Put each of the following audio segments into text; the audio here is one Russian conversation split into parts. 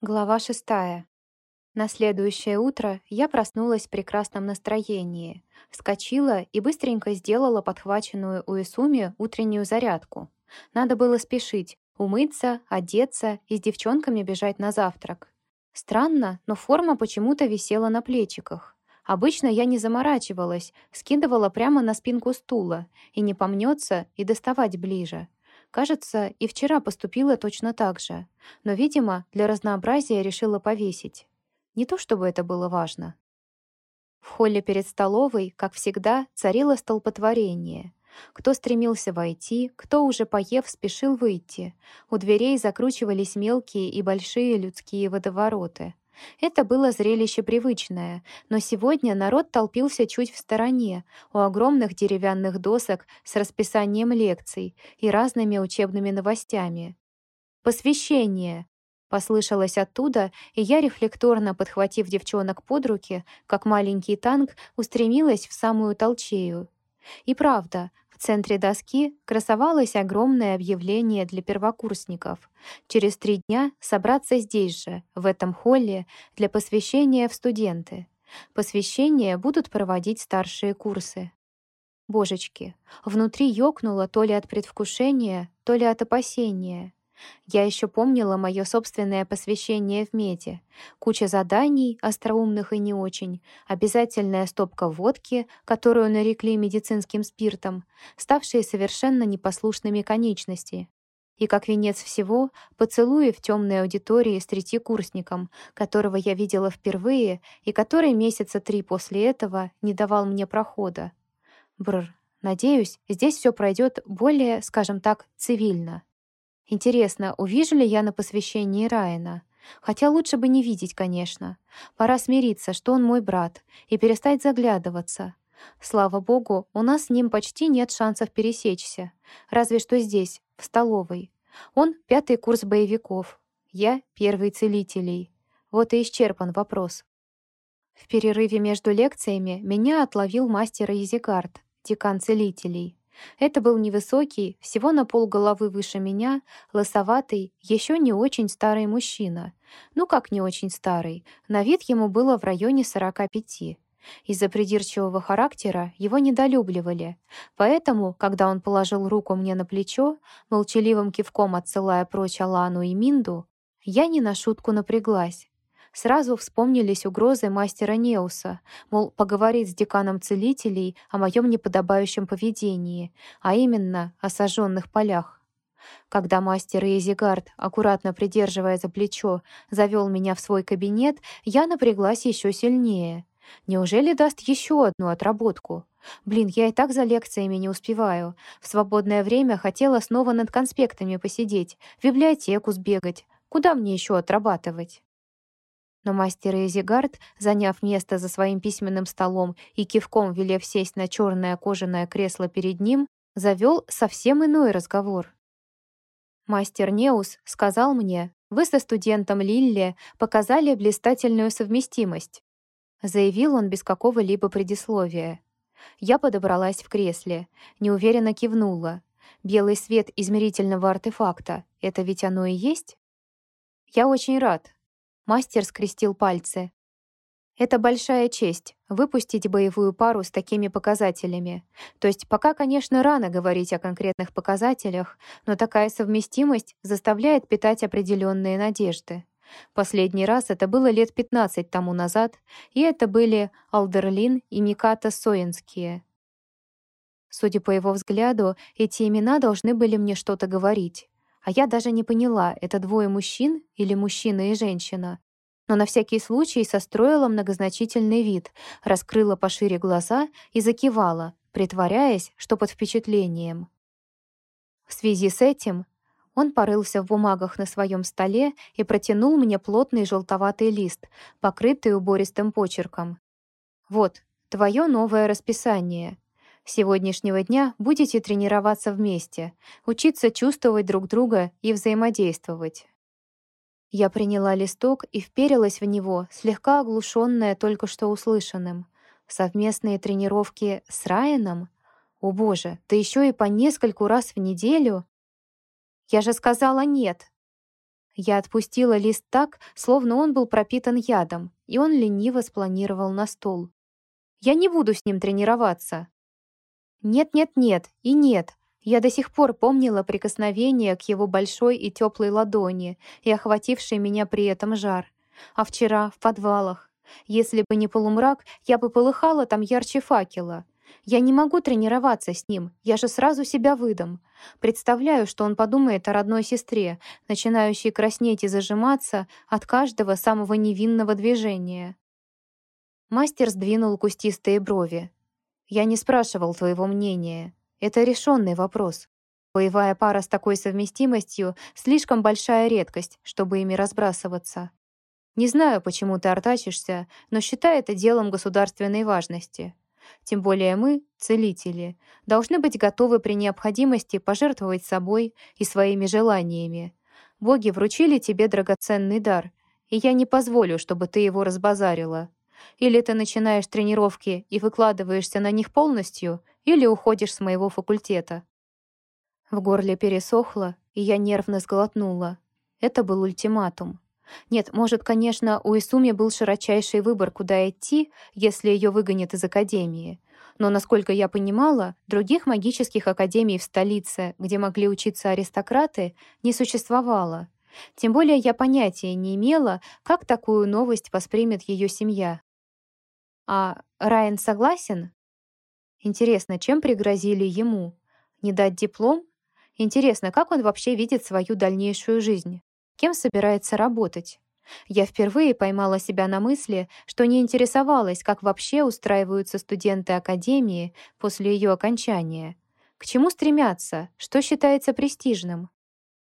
Глава шестая. На следующее утро я проснулась в прекрасном настроении, вскочила и быстренько сделала подхваченную у Исуми утреннюю зарядку. Надо было спешить, умыться, одеться и с девчонками бежать на завтрак. Странно, но форма почему-то висела на плечиках. Обычно я не заморачивалась, скидывала прямо на спинку стула, и не помнется, и доставать ближе. Кажется, и вчера поступила точно так же, но, видимо, для разнообразия решила повесить. Не то чтобы это было важно. В холле перед столовой, как всегда, царило столпотворение. Кто стремился войти, кто, уже поев, спешил выйти. У дверей закручивались мелкие и большие людские водовороты. Это было зрелище привычное, но сегодня народ толпился чуть в стороне, у огромных деревянных досок с расписанием лекций и разными учебными новостями. «Посвящение!» — послышалось оттуда, и я, рефлекторно подхватив девчонок под руки, как маленький танк, устремилась в самую толчею. И правда, в центре доски красовалось огромное объявление для первокурсников. Через три дня собраться здесь же, в этом холле, для посвящения в студенты. Посвящение будут проводить старшие курсы. Божечки, внутри ёкнуло то ли от предвкушения, то ли от опасения. Я еще помнила мое собственное посвящение в меди. Куча заданий, остроумных и не очень, обязательная стопка водки, которую нарекли медицинским спиртом, ставшие совершенно непослушными конечности. И как венец всего, поцелуи в темной аудитории с третьекурсником, которого я видела впервые и который месяца три после этого не давал мне прохода. Бррр, надеюсь, здесь все пройдет более, скажем так, цивильно. Интересно, увижу ли я на посвящении Райана? Хотя лучше бы не видеть, конечно. Пора смириться, что он мой брат, и перестать заглядываться. Слава богу, у нас с ним почти нет шансов пересечься. Разве что здесь, в столовой. Он — пятый курс боевиков. Я — первый целителей. Вот и исчерпан вопрос. В перерыве между лекциями меня отловил мастер Изигард, декан целителей. Это был невысокий, всего на пол головы выше меня, лысоватый, еще не очень старый мужчина. Ну как не очень старый, на вид ему было в районе 45. Из-за придирчивого характера его недолюбливали. Поэтому, когда он положил руку мне на плечо, молчаливым кивком отсылая прочь Алану и Минду, я не на шутку напряглась. Сразу вспомнились угрозы мастера Неуса, мол, поговорить с деканом целителей о моем неподобающем поведении, а именно о сожженных полях. Когда мастер Эйзигард, аккуратно придерживая за плечо, завел меня в свой кабинет, я напряглась еще сильнее. Неужели даст еще одну отработку? Блин, я и так за лекциями не успеваю. В свободное время хотела снова над конспектами посидеть, в библиотеку сбегать. Куда мне еще отрабатывать? Но мастер Эзигард, заняв место за своим письменным столом и кивком велев сесть на черное кожаное кресло перед ним, завел совсем иной разговор. Мастер Неус сказал мне, вы со студентом Лилле показали блистательную совместимость. Заявил он без какого-либо предисловия. Я подобралась в кресле, неуверенно кивнула. Белый свет измерительного артефакта — это ведь оно и есть? Я очень рад, Мастер скрестил пальцы. Это большая честь — выпустить боевую пару с такими показателями. То есть пока, конечно, рано говорить о конкретных показателях, но такая совместимость заставляет питать определенные надежды. Последний раз это было лет 15 тому назад, и это были Алдерлин и Миката Соинские. Судя по его взгляду, эти имена должны были мне что-то говорить. А я даже не поняла, это двое мужчин или мужчина и женщина. Но на всякий случай состроила многозначительный вид, раскрыла пошире глаза и закивала, притворяясь, что под впечатлением. В связи с этим он порылся в бумагах на своем столе и протянул мне плотный желтоватый лист, покрытый убористым почерком. «Вот, твое новое расписание. Сегодняшнего дня будете тренироваться вместе, учиться чувствовать друг друга и взаимодействовать. Я приняла листок и вперилась в него, слегка оглушенная только что услышанным. Совместные тренировки с Райаном? О боже, да еще и по нескольку раз в неделю? Я же сказала нет. Я отпустила лист так, словно он был пропитан ядом, и он лениво спланировал на стол. «Я не буду с ним тренироваться». «Нет-нет-нет, и нет». Я до сих пор помнила прикосновение к его большой и теплой ладони и охвативший меня при этом жар. А вчера, в подвалах. Если бы не полумрак, я бы полыхала там ярче факела. Я не могу тренироваться с ним, я же сразу себя выдам. Представляю, что он подумает о родной сестре, начинающей краснеть и зажиматься от каждого самого невинного движения. Мастер сдвинул кустистые брови. «Я не спрашивал твоего мнения. Это решенный вопрос. Боевая пара с такой совместимостью — слишком большая редкость, чтобы ими разбрасываться. Не знаю, почему ты артачишься, но считай это делом государственной важности. Тем более мы, целители, должны быть готовы при необходимости пожертвовать собой и своими желаниями. Боги вручили тебе драгоценный дар, и я не позволю, чтобы ты его разбазарила. Или ты начинаешь тренировки и выкладываешься на них полностью, или уходишь с моего факультета». В горле пересохло, и я нервно сглотнула. Это был ультиматум. Нет, может, конечно, у Исуми был широчайший выбор, куда идти, если ее выгонят из академии. Но, насколько я понимала, других магических академий в столице, где могли учиться аристократы, не существовало. Тем более я понятия не имела, как такую новость воспримет ее семья. А Райан согласен? Интересно, чем пригрозили ему? Не дать диплом? Интересно, как он вообще видит свою дальнейшую жизнь? кем собирается работать. Я впервые поймала себя на мысли, что не интересовалась, как вообще устраиваются студенты академии после ее окончания. К чему стремятся, что считается престижным.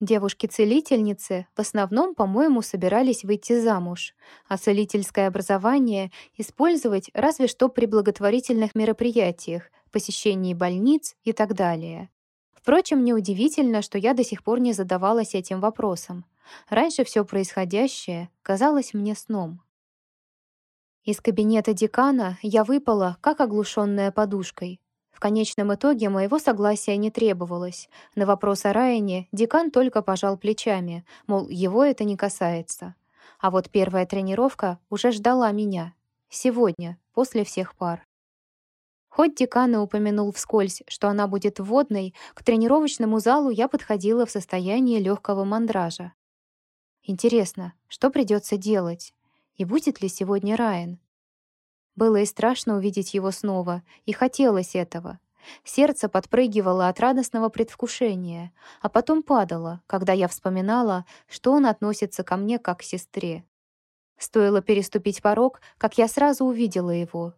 Девушки-целительницы в основном, по-моему, собирались выйти замуж, а целительское образование использовать разве что при благотворительных мероприятиях, посещении больниц и так далее. Впрочем, неудивительно, что я до сих пор не задавалась этим вопросом. Раньше все происходящее казалось мне сном. Из кабинета декана я выпала, как оглушенная подушкой. В конечном итоге моего согласия не требовалось. На вопрос о Райане декан только пожал плечами, мол, его это не касается. А вот первая тренировка уже ждала меня. Сегодня, после всех пар. Хоть декан и упомянул вскользь, что она будет вводной, к тренировочному залу я подходила в состоянии легкого мандража. Интересно, что придется делать? И будет ли сегодня Райан? Было и страшно увидеть его снова, и хотелось этого. Сердце подпрыгивало от радостного предвкушения, а потом падало, когда я вспоминала, что он относится ко мне как к сестре. Стоило переступить порог, как я сразу увидела его.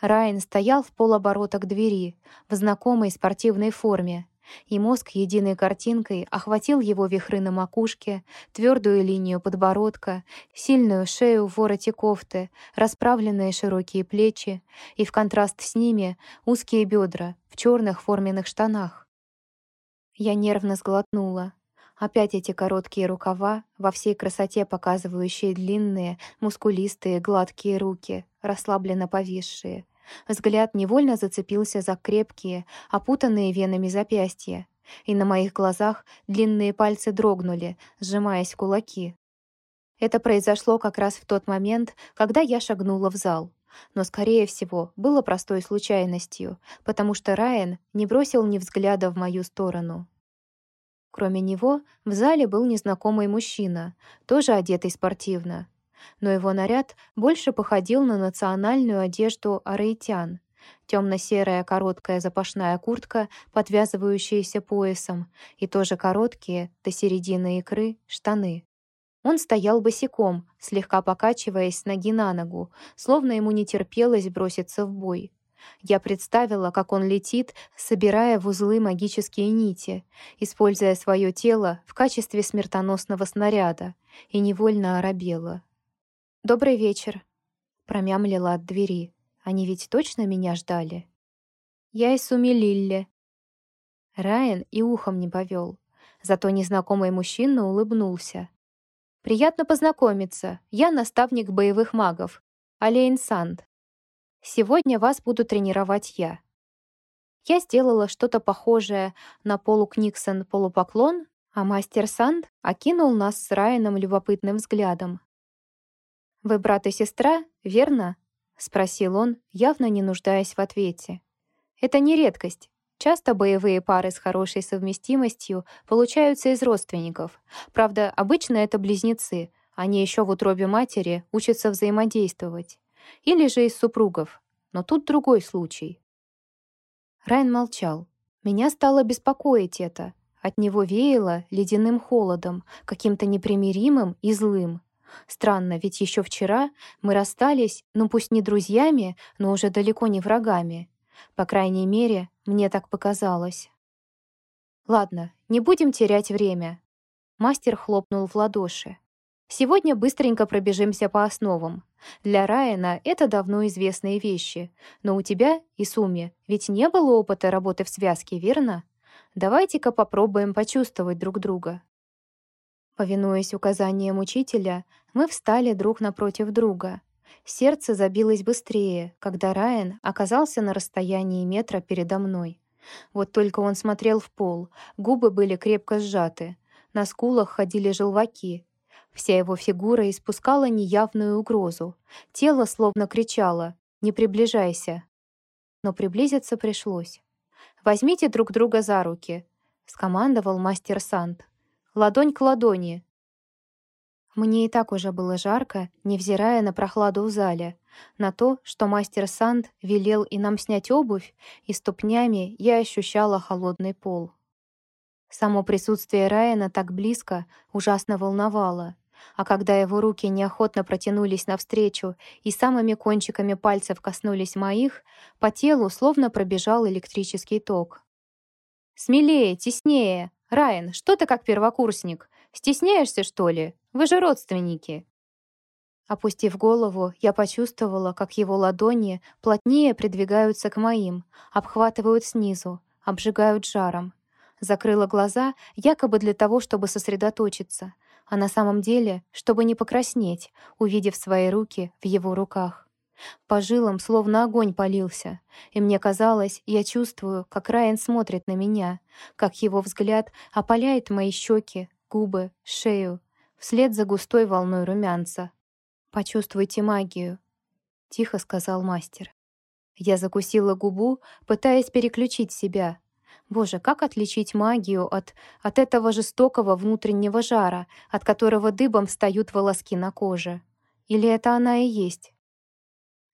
Райан стоял в полоборота к двери, в знакомой спортивной форме, и мозг единой картинкой охватил его вихры на макушке, твердую линию подбородка, сильную шею в вороте кофты, расправленные широкие плечи и в контраст с ними узкие бедра в черных форменных штанах. Я нервно сглотнула. Опять эти короткие рукава, во всей красоте показывающие длинные, мускулистые, гладкие руки, расслабленно повисшие — Взгляд невольно зацепился за крепкие, опутанные венами запястья, и на моих глазах длинные пальцы дрогнули, сжимаясь в кулаки. Это произошло как раз в тот момент, когда я шагнула в зал. Но, скорее всего, было простой случайностью, потому что Райан не бросил ни взгляда в мою сторону. Кроме него, в зале был незнакомый мужчина, тоже одетый спортивно но его наряд больше походил на национальную одежду арейтян. Темно-серая короткая запашная куртка, подвязывающаяся поясом, и тоже короткие, до середины икры, штаны. Он стоял босиком, слегка покачиваясь с ноги на ногу, словно ему не терпелось броситься в бой. Я представила, как он летит, собирая в узлы магические нити, используя свое тело в качестве смертоносного снаряда, и невольно оробела. «Добрый вечер», — промямлила от двери. «Они ведь точно меня ждали?» «Я и Суми Лилле». Райан и ухом не повел. Зато незнакомый мужчина улыбнулся. «Приятно познакомиться. Я наставник боевых магов. Алейн Санд. Сегодня вас буду тренировать я». Я сделала что-то похожее на полукниксон-полупоклон, А мастер Санд окинул нас с Райаном любопытным взглядом. «Вы брат и сестра, верно?» — спросил он, явно не нуждаясь в ответе. «Это не редкость. Часто боевые пары с хорошей совместимостью получаются из родственников. Правда, обычно это близнецы. Они еще в утробе матери учатся взаимодействовать. Или же из супругов. Но тут другой случай. Райан молчал. Меня стало беспокоить это. От него веяло ледяным холодом, каким-то непримиримым и злым. Странно, ведь еще вчера мы расстались, ну пусть не друзьями, но уже далеко не врагами. По крайней мере, мне так показалось. Ладно, не будем терять время. Мастер хлопнул в ладоши. Сегодня быстренько пробежимся по основам. Для Райана это давно известные вещи. Но у тебя, и Суми, ведь не было опыта работы в связке, верно? Давайте-ка попробуем почувствовать друг друга. Повинуясь указаниям учителя, мы встали друг напротив друга. Сердце забилось быстрее, когда Райан оказался на расстоянии метра передо мной. Вот только он смотрел в пол, губы были крепко сжаты, на скулах ходили желваки. Вся его фигура испускала неявную угрозу. Тело словно кричало «Не приближайся!». Но приблизиться пришлось. «Возьмите друг друга за руки», — скомандовал мастер Санд. «Ладонь к ладони, мне и так уже было жарко, невзирая на прохладу в зале, на то, что мастер Санд велел и нам снять обувь, и ступнями я ощущала холодный пол. Само присутствие Райана так близко ужасно волновало, а когда его руки неохотно протянулись навстречу и самыми кончиками пальцев коснулись моих, по телу словно пробежал электрический ток. «Смелее, теснее! Райан, что ты как первокурсник? Стесняешься, что ли? Вы же родственники!» Опустив голову, я почувствовала, как его ладони плотнее придвигаются к моим, обхватывают снизу, обжигают жаром. Закрыла глаза, якобы для того, чтобы сосредоточиться, а на самом деле, чтобы не покраснеть, увидев свои руки в его руках. По жилам словно огонь полился, и мне казалось, я чувствую, как Райан смотрит на меня, как его взгляд опаляет мои щеки, губы, шею, вслед за густой волной румянца. «Почувствуйте магию», — тихо сказал мастер. Я закусила губу, пытаясь переключить себя. Боже, как отличить магию от, от этого жестокого внутреннего жара, от которого дыбом встают волоски на коже? Или это она и есть?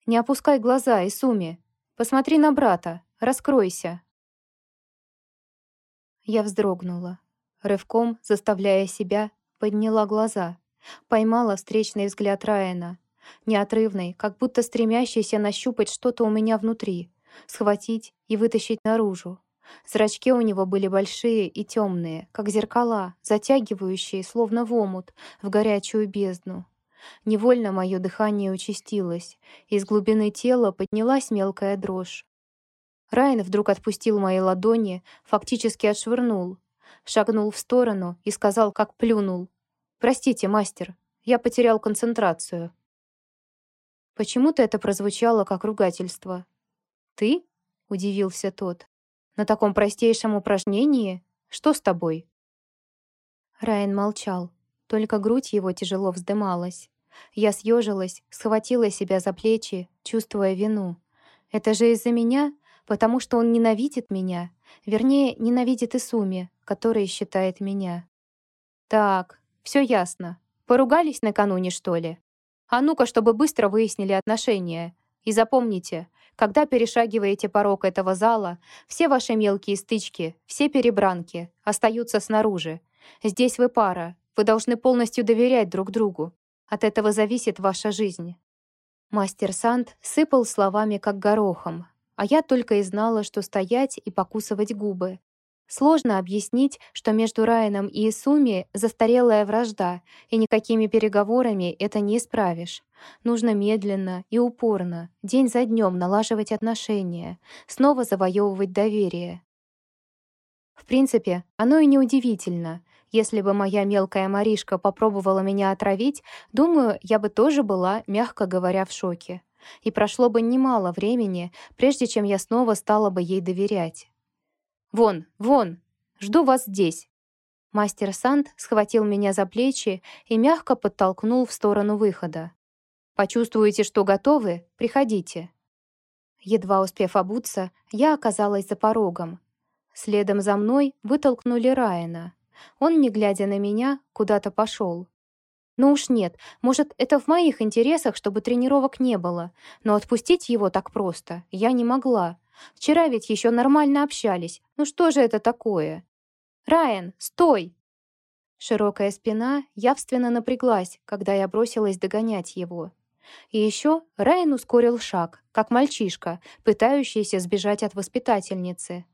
Не опускай глаза, Исуми. Посмотри на брата. Раскройся. Я вздрогнула. Рывком, заставляя себя, подняла глаза. Поймала встречный взгляд Райана. Неотрывный, как будто стремящийся нащупать что-то у меня внутри. Схватить и вытащить наружу. Зрачки у него были большие и темные, как зеркала, затягивающие, словно в омут, в горячую бездну. Невольно мое дыхание участилось. Из глубины тела поднялась мелкая дрожь. Райан вдруг отпустил мои ладони, фактически отшвырнул, шагнул в сторону и сказал, как плюнул. «Простите, мастер, я потерял концентрацию». Почему-то это прозвучало как ругательство. «Ты?» — удивился тот. «На таком простейшем упражнении? Что с тобой?» Райан молчал, только грудь его тяжело вздымалась. Я съежилась, схватила себя за плечи, чувствуя вину. «Это же из-за меня? Потому что он ненавидит меня? Вернее, ненавидит Исуми, который считает меня. Так, все ясно. Поругались накануне, что ли? А ну-ка, чтобы быстро выяснили отношения. И запомните, когда перешагиваете порог этого зала, все ваши мелкие стычки, все перебранки остаются снаружи. Здесь вы пара, вы должны полностью доверять друг другу. От этого зависит ваша жизнь. Мастер Санд сыпал словами как горохом, а я только и знала, что стоять и покусывать губы. Сложно объяснить, что между Райаном и Исуми застарелая вражда, и никакими переговорами это не исправишь. Нужно медленно и упорно, день за днем налаживать отношения, снова завоевывать доверие. В принципе, оно и неудивительно. Если бы моя мелкая Маришка попробовала меня отравить, думаю, я бы тоже была, мягко говоря, в шоке и прошло бы немало времени, прежде чем я снова стала бы ей доверять. «Вон, вон! Жду вас здесь!» Мастер Санд схватил меня за плечи и мягко подтолкнул в сторону выхода. «Почувствуете, что готовы? Приходите». Едва успев обуться, я оказалась за порогом. Следом за мной вытолкнули Райана. Он, не глядя на меня, куда-то пошел. Ну уж нет, может, это в моих интересах, чтобы тренировок не было, но отпустить его так просто я не могла. Вчера ведь еще нормально общались, ну что же это такое? «Райан, стой!» Широкая спина явственно напряглась, когда я бросилась догонять его. И еще Райан ускорил шаг, как мальчишка, пытающийся сбежать от воспитательницы.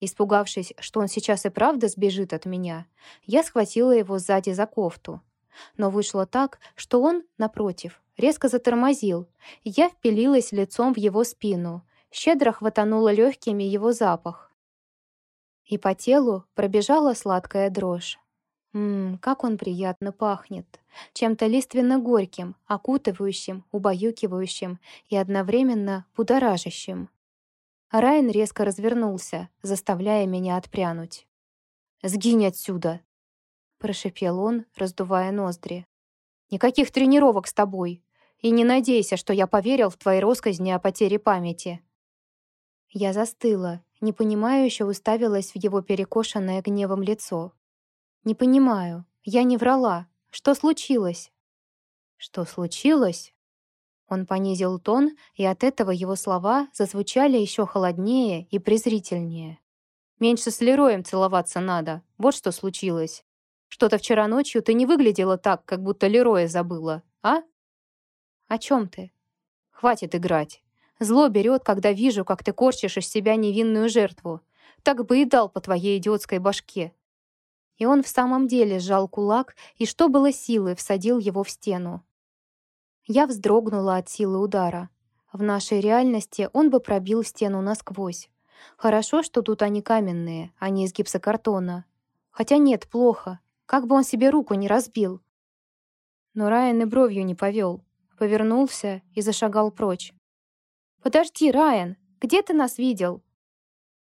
Испугавшись, что он сейчас и правда сбежит от меня, я схватила его сзади за кофту. Но вышло так, что он, напротив, резко затормозил, я впилилась лицом в его спину, щедро хватанула легкими его запах. И по телу пробежала сладкая дрожь. Ммм, как он приятно пахнет. Чем-то лиственно-горьким, окутывающим, убаюкивающим и одновременно будоражащим. Райан резко развернулся, заставляя меня отпрянуть. «Сгинь отсюда!» прошипел он, раздувая ноздри. «Никаких тренировок с тобой. И не надейся, что я поверил в твои россказни о потере памяти». Я застыла, непонимающе уставилась в его перекошенное гневом лицо. «Не понимаю. Я не врала. Что случилось?» «Что случилось?» Он понизил тон, и от этого его слова зазвучали еще холоднее и презрительнее. «Меньше с Лероем целоваться надо. Вот что случилось. Что-то вчера ночью ты не выглядела так, как будто Лероя забыла, а? О чем ты? Хватит играть. Зло берет, когда вижу, как ты корчишь из себя невинную жертву. Так бы и дал по твоей идиотской башке. И он в самом деле сжал кулак и, что было силы, всадил его в стену. Я вздрогнула от силы удара. В нашей реальности он бы пробил стену насквозь. Хорошо, что тут они каменные, а не из гипсокартона. Хотя нет, плохо. Как бы он себе руку не разбил. Но Райан и бровью не повел. Повернулся и зашагал прочь. «Подожди, Райан! Где ты нас видел?»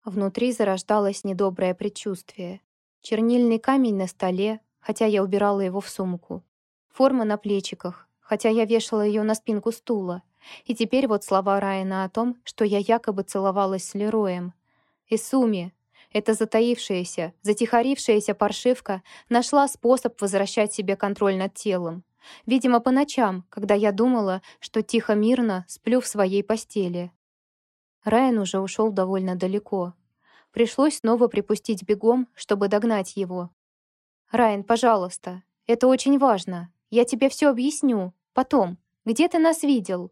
Внутри зарождалось недоброе предчувствие. Чернильный камень на столе, хотя я убирала его в сумку. Форма на плечиках, хотя я вешала ее на спинку стула. И теперь вот слова Райана о том, что я якобы целовалась с Лероем. И Суми, эта затаившаяся, затихарившаяся паршивка нашла способ возвращать себе контроль над телом. Видимо, по ночам, когда я думала, что тихо-мирно сплю в своей постели. Райан уже ушел довольно далеко. Пришлось снова припустить бегом, чтобы догнать его. «Райан, пожалуйста, это очень важно. Я тебе все объясню. Потом. Где ты нас видел?»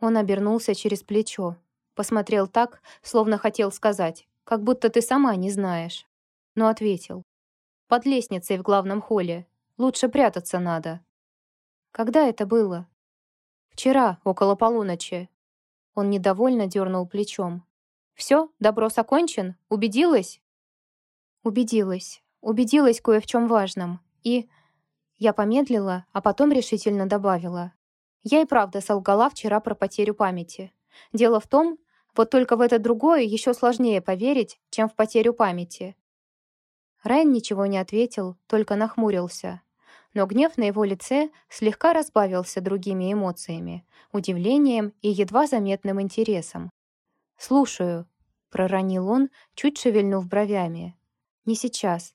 Он обернулся через плечо. Посмотрел так, словно хотел сказать как будто ты сама не знаешь. Но ответил. Под лестницей в главном холле. Лучше прятаться надо. Когда это было? Вчера, около полуночи. Он недовольно дернул плечом. Все, доброс окончен? Убедилась? Убедилась. Убедилась кое в чем важном. И... Я помедлила, а потом решительно добавила. Я и правда солгала вчера про потерю памяти. Дело в том, вот только в это другое еще сложнее поверить, чем в потерю памяти. Райан ничего не ответил, только нахмурился. Но гнев на его лице слегка разбавился другими эмоциями, удивлением и едва заметным интересом. «Слушаю», — проронил он, чуть шевельнув бровями. «Не сейчас».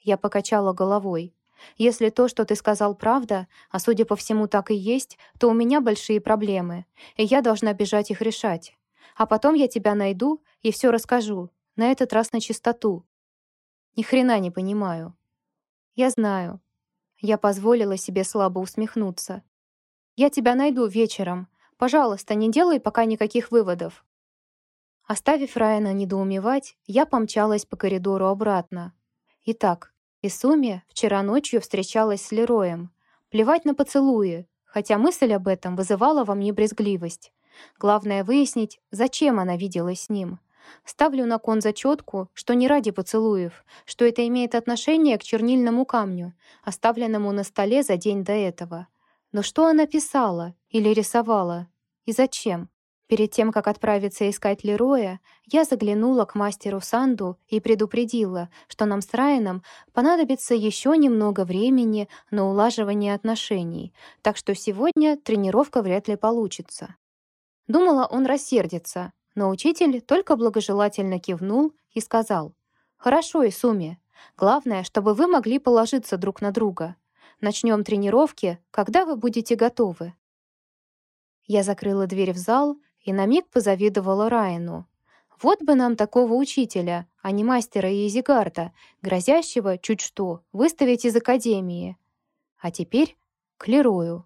Я покачала головой. «Если то, что ты сказал, правда, а судя по всему так и есть, то у меня большие проблемы, и я должна бежать их решать. А потом я тебя найду и все расскажу, на этот раз на чистоту. Ни хрена не понимаю. Я знаю. Я позволила себе слабо усмехнуться. Я тебя найду вечером. Пожалуйста, не делай пока никаких выводов. Оставив Райана недоумевать, я помчалась по коридору обратно. Итак, Исуми вчера ночью встречалась с Лероем. Плевать на поцелуи, хотя мысль об этом вызывала во мне брезгливость. Главное выяснить, зачем она виделась с ним. Ставлю на кон зачетку, что не ради поцелуев, что это имеет отношение к чернильному камню, оставленному на столе за день до этого. Но что она писала или рисовала? И зачем? Перед тем, как отправиться искать Лероя, я заглянула к мастеру Санду и предупредила, что нам с Райаном понадобится еще немного времени на улаживание отношений, так что сегодня тренировка вряд ли получится. Думала, он рассердится, но учитель только благожелательно кивнул и сказал, «Хорошо, Исуми. Главное, чтобы вы могли положиться друг на друга. Начнем тренировки, когда вы будете готовы». Я закрыла дверь в зал и на миг позавидовала Райану. Вот бы нам такого учителя, а не мастера Изигарда, грозящего, чуть что, выставить из академии. А теперь к Лерою.